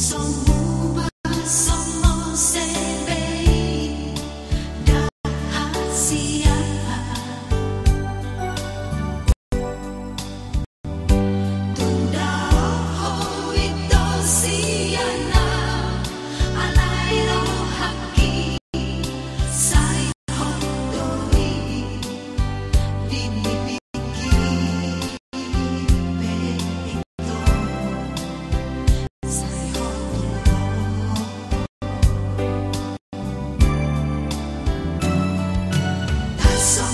So. sun.